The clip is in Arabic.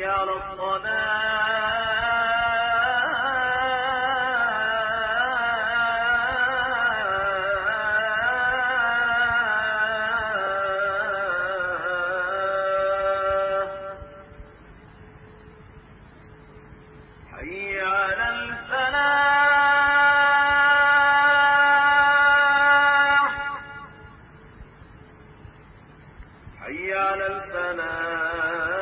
على حي على الفلاح. حي على الفلاح.